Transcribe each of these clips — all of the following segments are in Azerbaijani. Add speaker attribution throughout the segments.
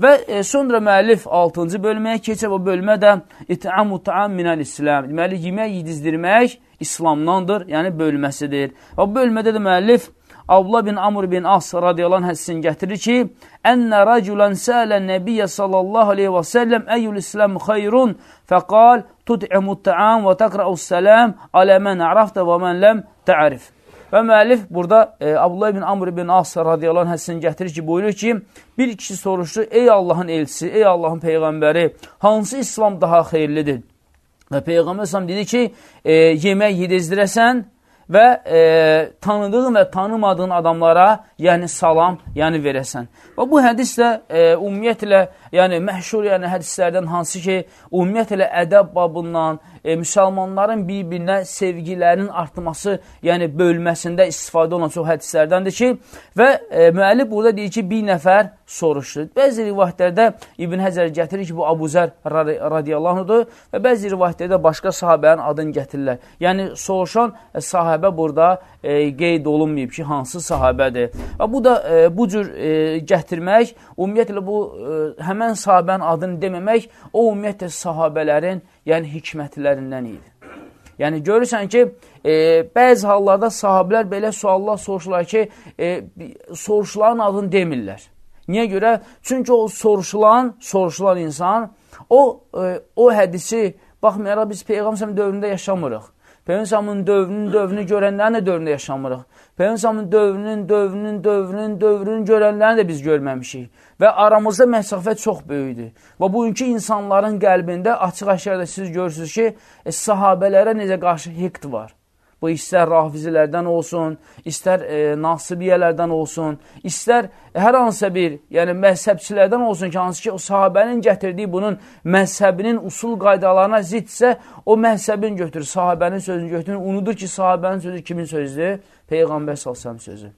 Speaker 1: Və e, sonra müəllif 6-cı bölməyə keçib, o bölmə də İt'amu ta'am minəl İslam. Deməli, yemək yedizdirmək İslamdandır, yəni bölməsidir. Və bu bölmədə də müəllif Abdullah bin Amr bin As radiyallahu anh hədisini gətirir ki, Ənə rəculən sələ nəbiyyə sallallahu aleyhi və səlləm əyyül İslam xeyrun fəqal tud'imut ta'am və təqra'us səlam alə mən ərafdə və mən ləm tə'arif. Və müəllif burada e, Abdullah bin Amr bin As radiyallahu anh hədisini gətirir ki, buyurur ki, bir kişi soruşdu, ey Allahın elçisi, ey Allahın peyğəmbəri, hansı İslam daha xeyirlidir? Və Peyğəmbər İslam dedi ki, e, yemək yedizdirəsən, və e, tanıdığın və tanımadığın adamlara, yəni salam, yəni verəsən. Və bu hədis də e, ümumiyyətlə, yəni məşhur yəni hədislərdən hansı ki, ümumiyyətlə ədəb babından, e, müsəlmanların bir-birinə sevgilərinin artması, yəni bölməsində istifadə olan çox hədislərdəndir ki, və e, müəllif burada deyir ki, bir nəfər soruşdu. Bəzi rivayətlərdə İbn Həcər gətirir ki, bu Abu Zər radiyallahu və bəzi rivayətlərdə başqa sahabənin adını gətirirlər. Yəni, soruşan e, sahabə burada e, qeyd olunmayıb ki, hansı sahabədir. Və bu da e, bu cür e, gətirmək, ümumiyyətlə bu e, həmən sahabənin adını deməmək, o ümumiyyətlə sahabələrin yəni hikmətlərindən idi. Yəni görürsən ki, e, bəzi hallarda sahabilər belə suallar soruşurlar ki, e, soruşulan adını demirlər. Niyə görə? Çünki o soruşulan, soruşulan insan o, e, o hədisi, baxmayaraq biz Peyğəmbər dövründə yaşamırıq. Peyğəmbərin dövrünün dövrünü görənlərin də dövründə yaşamırıq. Peyğəmbərin dövrünün, dövrünün, dövrünün, dövrünün görənlərini də biz görməmişik. Və aramızda məsafə çox böyükdür. Və bugünkü insanların qəlbində açıq-aşkar da siz görürsünüz ki, e, sahabələrə necə qarşı hiqd var. Bu istər rafizilərdən olsun, istər e, nasibiyyələrdən olsun, istər hər hansısa bir, yəni məzhəbçilərdən olsun ki, hansı ki, o sahabənin gətirdiyi bunun məzhəbinin usul qaydalarına zidsə, o məzhəbin götürür, sahabənin sözünü götürür, unudur ki, sahabənin sözü kimin sözüdür? Peyğəmbər salsam sözü.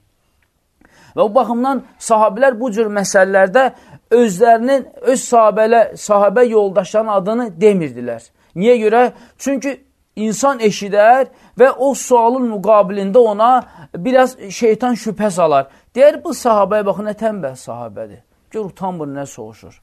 Speaker 1: Və bu baxımdan sahabilər bu cür məsələlərdə özlərinin, öz sahabələ, sahabə yoldaşlarının adını demirdilər. Niyə görə? Çünki insan eşidər və o sualın müqabilində ona biraz şeytan şübhə salar. Deyər, bu sahabəyə baxın, nə tənbəl sahabədir. Gör, utanmır, nə soğuşur.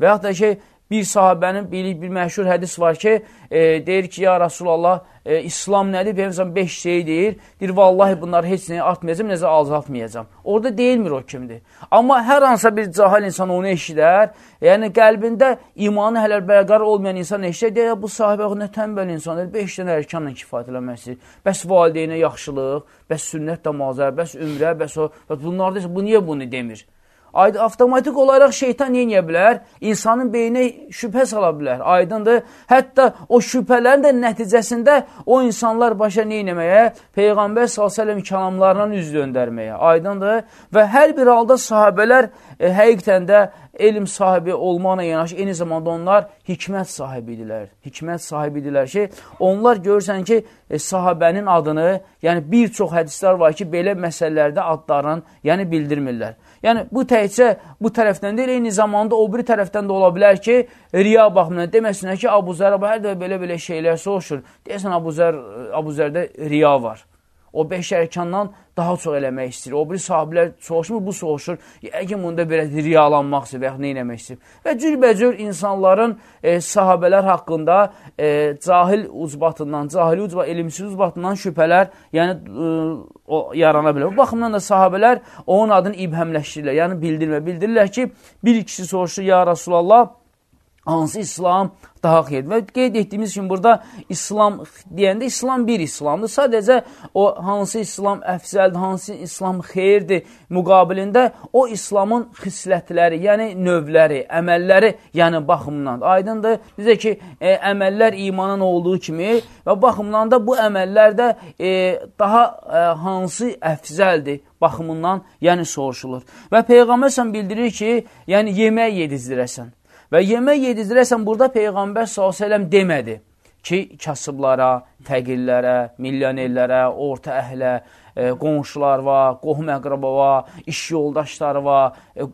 Speaker 1: Və yaxud da ki, bir sahabənin bir, bir məşhur hədis var ki, e, deyir ki, ya Rasulallah, e, İslam nədir? Peyğəmbər 5 şey deyir. Deyir, vallahi bunları heç nəyə atmayacam, necə azaltmayacam. Orada deyilmir o kimdir. Amma hər hansısa bir cahil insan onu eşidər, yəni qəlbində imanı hələ bərqar olmayan insan eşidər, deyir, bu sahibə nə tənbəl insandır, 5 dənə ərkanla kifayət eləməsi, bəs valideynə yaxşılıq, bəs sünnət namazlar, bəs ümrə, bəs o, bəs bunlar bu niyə bunu demir? Avtomatik olaraq şeytan neyə bilər? İnsanın beyninə şübhə sala bilər. Aydındır. Hətta o şübhələrin də nəticəsində o insanlar başa neynəməyə? Peyğəmbər s.ə.v kəlamlarından üz döndərməyə. Aydındır. Və hər bir halda sahabələr e, həqiqətən də elm sahibi olmaqla yanaşı, eyni zamanda onlar hikmət sahibi idilər. Hikmət sahibi idilər ki, onlar görürsən ki, e, sahabənin adını, yəni bir çox hədislər var ki, belə məsələlərdə adlarını yəni bildirmirlər. Yəni, bu təhcə bu tərəfdən deyil, eyni zamanda o biri tərəfdən də ola bilər ki, riya baxımından deməsinlər ki, Abu Zərə hər də belə-belə şeylər soğuşur. Deyəsən, Abu, Zər, Abu Zərdə riya var. O beş ərkandan daha çox eləmək istəyir. O biri sahiblər soğuşmur, bu soğuşur. Yəqin bunda belə riyalanmaq istəyir və yaxud nə eləmək istəyir. Və cürbəcür insanların e, sahabələr haqqında e, cahil ucbatından, cahili ucbat, elmsiz ucbatından şübhələr yəni, e, o, yarana bilər. Bu baxımdan da sahabələr onun adını ibhəmləşdirirlər, yəni bildirmə. Bildirirlər ki, bir ikisi soruşur, ya Rasulallah, hansı İslam daha xeyirdir. Və qeyd etdiyimiz kimi burada İslam deyəndə İslam bir İslamdır. Sadəcə o hansı İslam əfzəldir, hansı İslam xeyirdir müqabilində o İslamın xislətləri, yəni növləri, əməlləri, yəni baxımdan aydındır. Necə ki, e, əməllər imanın olduğu kimi və baxımdan da bu əməllər də e, daha e, hansı əfzəldir baxımından, yəni soruşulur. Və Peyğəmbər bildirir ki, yəni yemək yedizdirəsən. Və yemək yedizdirəsən, burada Peyğəmbər s.ə.v demədi ki, kasıblara, fəqirlərə, milyonerlərə, orta əhlə, e, qonşular var, qohum əqraba var, iş yoldaşları var, e,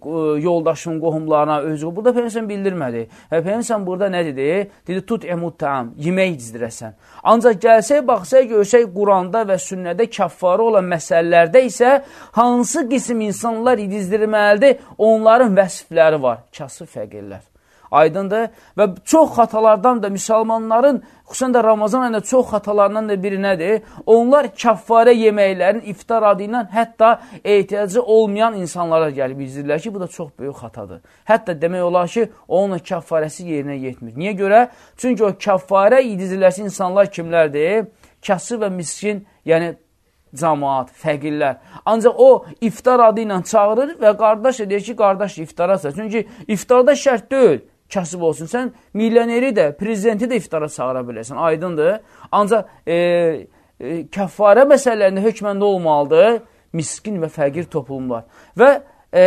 Speaker 1: yoldaşın qohumlarına, özü. Burada Peygəmbər bildirmədi. Və Peygəmbər burada nə dedi? Dedi, tut emut tam, yemək dizdirəsən. Ancaq gəlsək, baxsaq, görsək Quranda və sünnədə kəffarı olan məsələlərdə isə hansı qism insanlar dizdirməlidir, onların vəsifləri var. Kasıb fəqirlər. Aydındır. Və çox xatalardan da müsəlmanların, xüsusən də Ramazan ayında çox xatalarından da biri nədir? Onlar kəffarə yeməklərin iftar adı ilə hətta ehtiyacı olmayan insanlara gəlib izləyirlər ki, bu da çox böyük xatadır. Hətta demək olar ki, onun kəffarəsi yerinə yetmir. Niyə görə? Çünki o kəffarə idizləsi insanlar kimlərdir? Kasıb və miskin, yəni cəmaat, fəqirlər. Ancaq o iftar adı ilə çağırır və qardaş deyir ki, qardaş iftara çağır. Çünki iftarda şərt deyil kasıb olsun. Sən milyoneri də, prezidenti də iftara çağıra bilərsən, aydındır. Ancaq e, e, kəffarə məsələlərində hökməndə olmalıdır miskin və fəqir toplumlar. Və e,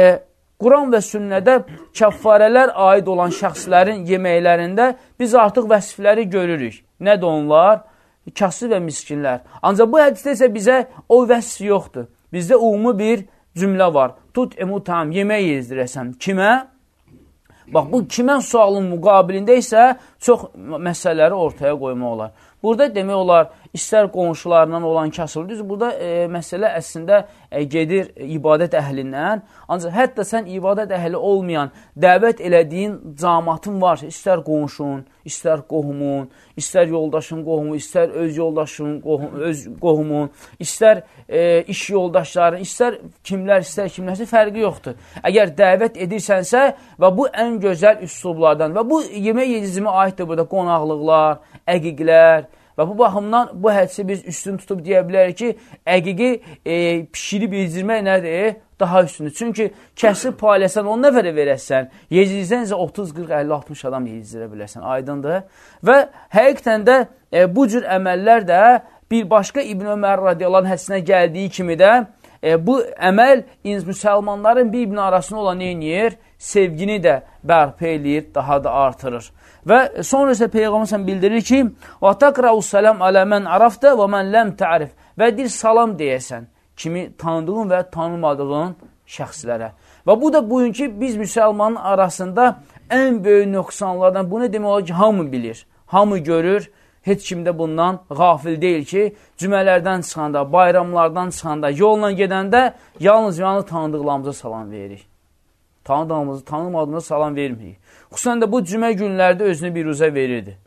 Speaker 1: Quran və sünnədə kəffarələr aid olan şəxslərin yeməklərində biz artıq vəsifləri görürük. Nədir onlar? Kasıb və miskinlər. Ancaq bu hədisdə isə bizə o vəsif yoxdur. Bizdə ümumi bir cümlə var. Tut emutam, yemək yezdirəsən. Kimə? Bax, bu kimən sualın müqabilində isə çox məsələləri ortaya qoymaq olar. Burada demək olar, istər qonşularından olan kasıb. Düz, burada e, məsələ əslində e, gedir ibadət əhlindən. Ancaq hətta sən ibadət əhli olmayan, dəvət elədiyin camatın var. İstər qonşun, istər qohumun, istər yoldaşın qohumu, istər öz yoldaşın qohum, öz qohumun, istər e, iş yoldaşların, istər kimlər, istər kimlərsə fərqi yoxdur. Əgər dəvət edirsənsə və bu ən gözəl üslublardan və bu yemək yedizimə aiddir burada qonaqlıqlar, əqiqlər və bu baxımdan bu hədisi biz üstün tutub deyə bilərik ki, əqiqi e, pişirib yezdirmək nədir? Daha üstündür. Çünki kəsib payləsən 10 nəfərə verəsən, yezdirsən isə 30, 40, 50, 60 adam yezdirə bilərsən. Aydındır. Və həqiqətən də e, bu cür əməllər də bir başqa İbn Ömər radiyallahu hədisinə gəldiyi kimi də e, bu əməl müsəlmanların bir-birinin arasında olan neyiniyir? Sevgini də bərpa eləyir, daha da artırır. Və sonra isə Peyğəmbər bildirir ki, "Və taqra'u salam alə men arafta və men lem ta'rif." Və deyir salam deyəsən kimi tanıdığın və tanımadığın şəxslərə. Və bu da bugünkü biz müsəlmanın arasında ən böyük nöqsanlardan bunu demək olar ki, hamı bilir, hamı görür. Heç kim də bundan qafil deyil ki, cümələrdən çıxanda, bayramlardan çıxanda, yolla gedəndə yalnız yanı tanıdıqlarımıza salam veririk. Tanıdığımızı, tanımadığımıza salam vermirik. Xüsusən də bu cümə günlərdə özünü bir uzə verirdi.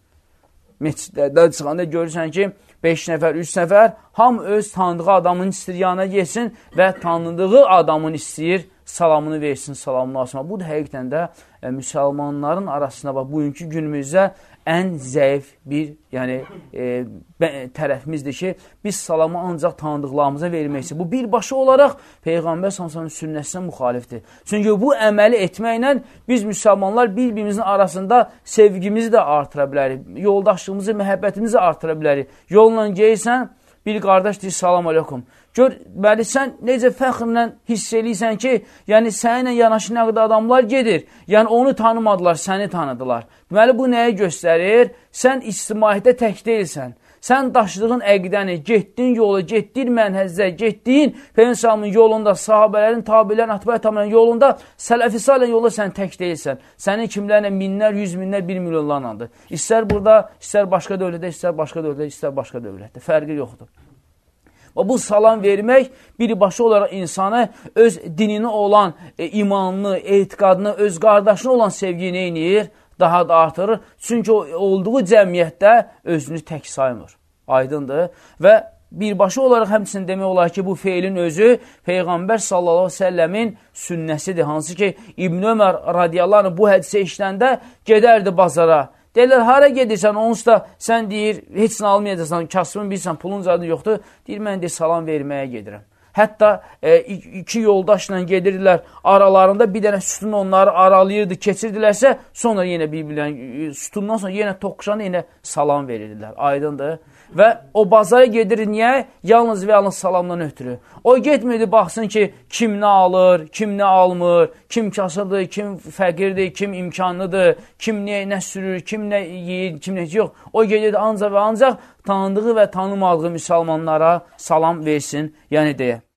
Speaker 1: Meçidlərdən çıxanda görürsən ki, 5 nəfər, 3 nəfər ham öz tanıdığı adamın istəyir yanına geçsin və tanıdığı adamın istəyir salamını versin, salamını alsın. Bu da həqiqətən də e, müsəlmanların arasında bax, bugünkü günümüzdə ən zəif bir yəni, e, tərəfimizdir ki, biz salamı ancaq tanıdıqlarımıza verməkdir. Bu birbaşa olaraq Peyğəmbər s.ə.v sünnəsinə müxalifdir. Çünki bu əməli etməklə biz müsəlmanlar bir-birimizin arasında sevgimizi də artıra bilərik, yoldaşlığımızı, məhəbbətimizi artıra bilərik. Yolla geysən, bir qardaş deyir, salam aleykum. Gör, bəli, sən necə fəxrlə hiss eləyirsən ki, yəni səninlə yanaşı nə qədər adamlar gedir. Yəni onu tanımadılar, səni tanıdılar. Deməli, bu nəyə göstərir? Sən ictimaiyyətdə tək deyilsən. Sən daşıdığın əqidəni, getdin yola, getdin mənhəzə, getdiyin Peynəsalının yolunda, sahabələrin, tabilərin, atbaya tamamlayan yolunda, sələfi salən yolda sən tək deyilsən. Sənin kimlərlə minlər, yüz minlər, bir milyonlarlandır. İstər burada, istər başqa dövlətdə, istər başqa dövlətdə, istər başqa dövlətdə. Fərqi yoxdur. Və bu salam vermək birbaşa olaraq insanı öz dinini olan e, imanını, etiqadını, öz qardaşına olan sevgini eynir, daha da artırır. Çünki o olduğu cəmiyyətdə özünü tək saymır. Aydındır. Və birbaşa olaraq həmçinin demək olar ki, bu feilin özü Peyğəmbər sallallahu əleyhi və səlləmin sünnəsidir. Hansı ki, İbn Ömər radiyallahu anh bu hədisə işləndə gedərdi bazara Deyirlər, hara gedirsən, onsuz da sən deyir, heç nə almayacaqsan, kasbın bilsən, pulun zadı yoxdur. Deyir, mən deyir, salam verməyə gedirəm. Hətta e, iki yoldaşla gedirdilər, aralarında bir dənə sütun onları aralayırdı, keçirdilərsə, sonra yenə bir-birlərin sütundan sonra yenə toqquşanda yenə salam verirdilər. Aydındır. Və o bazara gedir, niyə? Yalnız və yalnız salamdan ötürü. O getmirdi, baxsın ki, kim nə alır, kim nə almır, kim kasıdır, kim fəqirdir, kim imkanlıdır, kim nə, nə sürür, kim nə yeyir, kim nə yox. O gedirdi ancaq və ancaq tanıdığı və tanımadığı müsəlmanlara salam versin, yəni deyə.